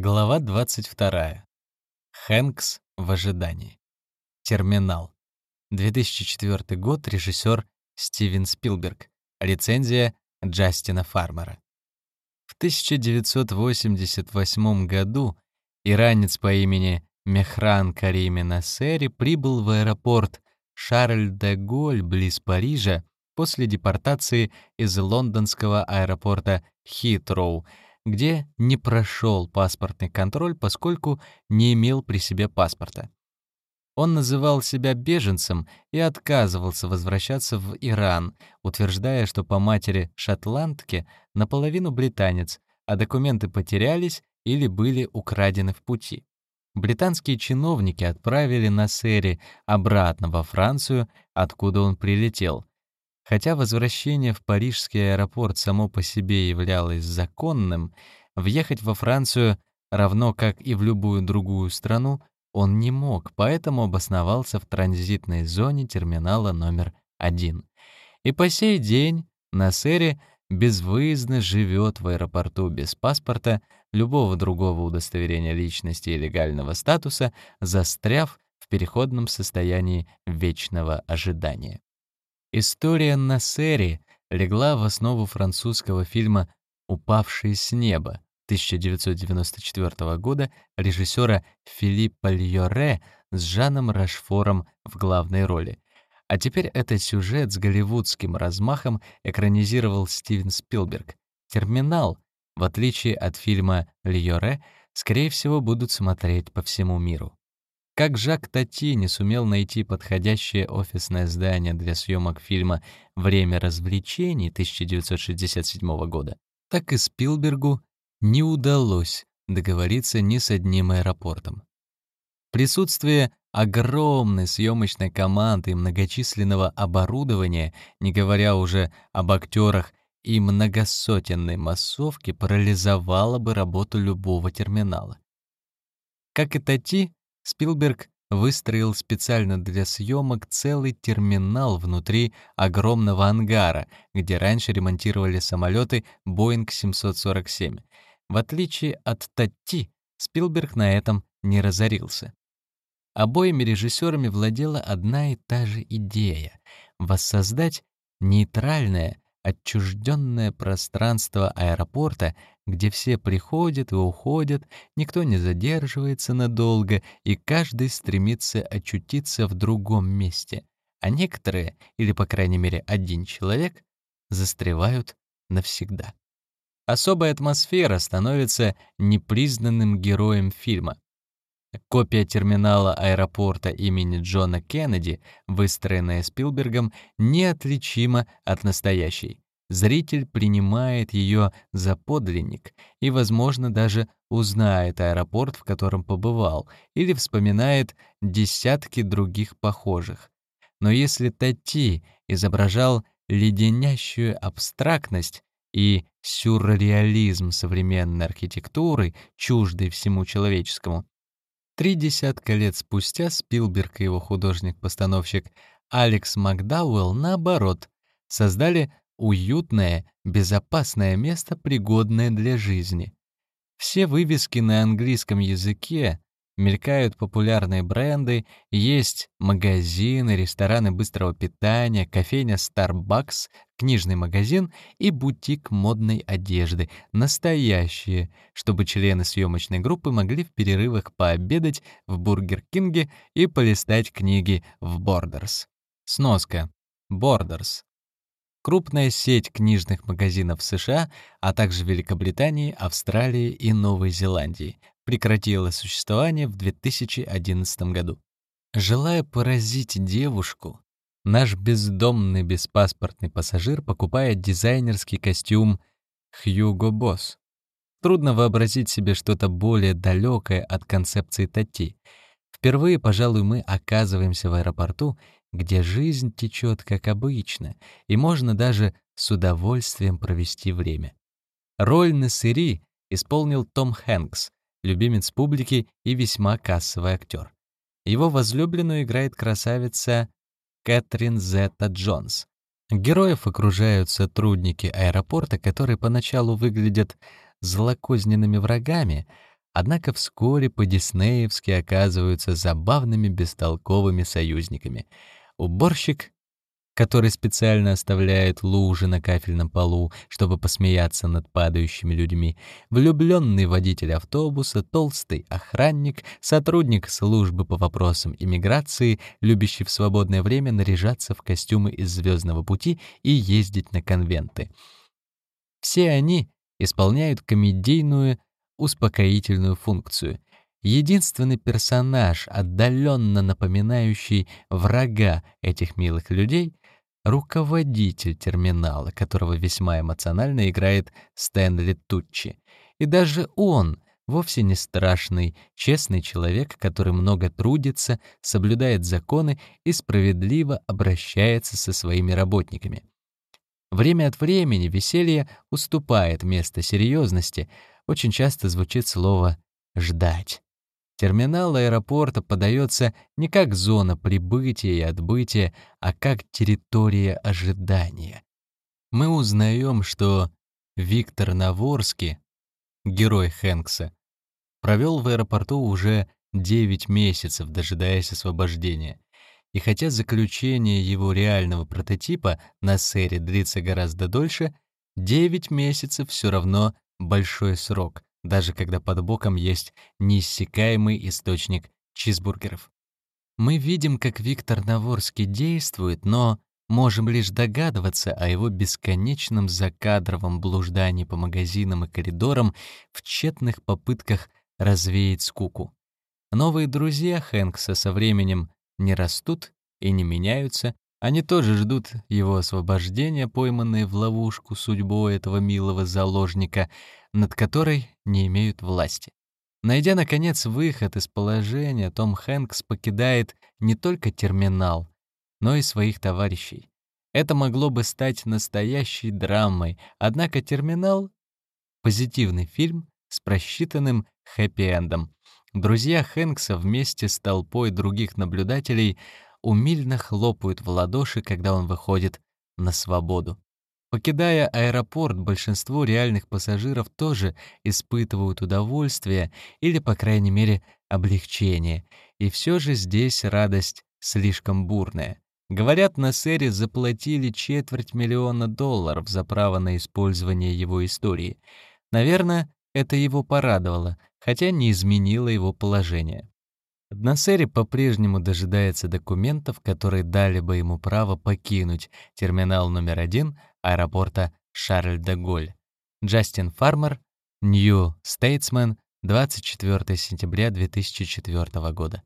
Глава 22. Хэнкс в ожидании. Терминал. 2004 год. Режиссер Стивен Спилберг. Рецензия Джастина Фармера. В 1988 году иранец по имени Мехран Карими Насери прибыл в аэропорт Шарль-де-Голь близ Парижа после депортации из лондонского аэропорта Хитроу — где не прошел паспортный контроль, поскольку не имел при себе паспорта. Он называл себя беженцем и отказывался возвращаться в Иран, утверждая, что по матери шотландке наполовину британец, а документы потерялись или были украдены в пути. Британские чиновники отправили Насери обратно во Францию, откуда он прилетел, Хотя возвращение в парижский аэропорт само по себе являлось законным, въехать во Францию, равно как и в любую другую страну, он не мог, поэтому обосновался в транзитной зоне терминала номер один. И по сей день Насери безвыездно живет в аэропорту без паспорта, любого другого удостоверения личности и легального статуса, застряв в переходном состоянии вечного ожидания. История Нассери легла в основу французского фильма «Упавшие с неба» 1994 года режиссера Филиппа Льоре с Жаном Рашфором в главной роли. А теперь этот сюжет с голливудским размахом экранизировал Стивен Спилберг. «Терминал», в отличие от фильма «Льоре», скорее всего, будут смотреть по всему миру. Как Жак Тати не сумел найти подходящее офисное здание для съемок фильма «Время развлечений» 1967 года, так и Спилбергу не удалось договориться ни с одним аэропортом. Присутствие огромной съемочной команды и многочисленного оборудования, не говоря уже об актерах и многосотенной массовке, парализовало бы работу любого терминала. Как и Тати, Спилберг выстроил специально для съемок целый терминал внутри огромного ангара, где раньше ремонтировали самолеты Boeing 747. В отличие от Татти, Спилберг на этом не разорился. Обоими режиссерами владела одна и та же идея — воссоздать нейтральное, отчужденное пространство аэропорта, где все приходят и уходят, никто не задерживается надолго, и каждый стремится очутиться в другом месте, а некоторые, или по крайней мере один человек, застревают навсегда. Особая атмосфера становится непризнанным героем фильма. Копия терминала аэропорта имени Джона Кеннеди, выстроенная Спилбергом, неотличима от настоящей. Зритель принимает ее за подлинник и, возможно, даже узнает аэропорт, в котором побывал, или вспоминает десятки других похожих. Но если Тати изображал леденящую абстрактность и сюрреализм современной архитектуры, чуждый всему человеческому, Три десятка лет спустя Спилберг и его художник-постановщик Алекс Макдауэлл, наоборот, создали уютное, безопасное место, пригодное для жизни. Все вывески на английском языке, мелькают популярные бренды, есть магазины, рестораны быстрого питания, кофейня Starbucks, книжный магазин и бутик модной одежды, настоящие, чтобы члены съемочной группы могли в перерывах пообедать в Бургер Кинге и полистать книги в Borders. Сноска. Borders крупная сеть книжных магазинов США, а также Великобритании, Австралии и Новой Зеландии, прекратила существование в 2011 году. Желая поразить девушку, наш бездомный беспаспортный пассажир покупает дизайнерский костюм Hugo Boss. Трудно вообразить себе что-то более далекое от концепции Тати. Впервые, пожалуй, мы оказываемся в аэропорту, где жизнь течет как обычно, и можно даже с удовольствием провести время. Роль Насыри исполнил Том Хэнкс, любимец публики и весьма кассовый актер. Его возлюбленную играет красавица Кэтрин Зетта Джонс. Героев окружают сотрудники аэропорта, которые поначалу выглядят злокозненными врагами, Однако вскоре по-диснеевски оказываются забавными бестолковыми союзниками. Уборщик который специально оставляет лужи на кафельном полу, чтобы посмеяться над падающими людьми, влюбленный водитель автобуса, толстый охранник, сотрудник службы по вопросам иммиграции, любящий в свободное время наряжаться в костюмы из «Звездного пути» и ездить на конвенты. Все они исполняют комедийную, успокоительную функцию. Единственный персонаж, отдаленно напоминающий врага этих милых людей, руководитель терминала, которого весьма эмоционально играет Стэнли Туччи. И даже он вовсе не страшный, честный человек, который много трудится, соблюдает законы и справедливо обращается со своими работниками. Время от времени веселье уступает место серьезности, очень часто звучит слово «ждать». Терминал аэропорта подается не как зона прибытия и отбытия, а как территория ожидания. Мы узнаем, что Виктор Наворский, герой Хэнкса, провел в аэропорту уже 9 месяцев, дожидаясь освобождения. И хотя заключение его реального прототипа на сэре длится гораздо дольше, 9 месяцев все равно большой срок, даже когда под боком есть неиссякаемый источник чизбургеров. Мы видим, как Виктор Наворский действует, но можем лишь догадываться о его бесконечном закадровом блуждании по магазинам и коридорам в тщетных попытках развеять скуку. Новые друзья Хэнкса со временем не растут и не меняются, они тоже ждут его освобождения, пойманные в ловушку судьбой этого милого заложника, над которой не имеют власти. Найдя, наконец, выход из положения, Том Хэнкс покидает не только терминал, но и своих товарищей. Это могло бы стать настоящей драмой, однако терминал — позитивный фильм с просчитанным хэппи-эндом. Друзья Хэнкса вместе с толпой других наблюдателей умильно хлопают в ладоши, когда он выходит на свободу. Покидая аэропорт, большинство реальных пассажиров тоже испытывают удовольствие или, по крайней мере, облегчение. И все же здесь радость слишком бурная. Говорят, на Сэре заплатили четверть миллиона долларов за право на использование его истории. Наверное, это его порадовало, хотя не изменило его положение. Насери по-прежнему дожидается документов, которые дали бы ему право покинуть терминал номер один аэропорта Шарль-де-Голь. Джастин Фармер, Нью Стейтсмен, 24 сентября 2004 года.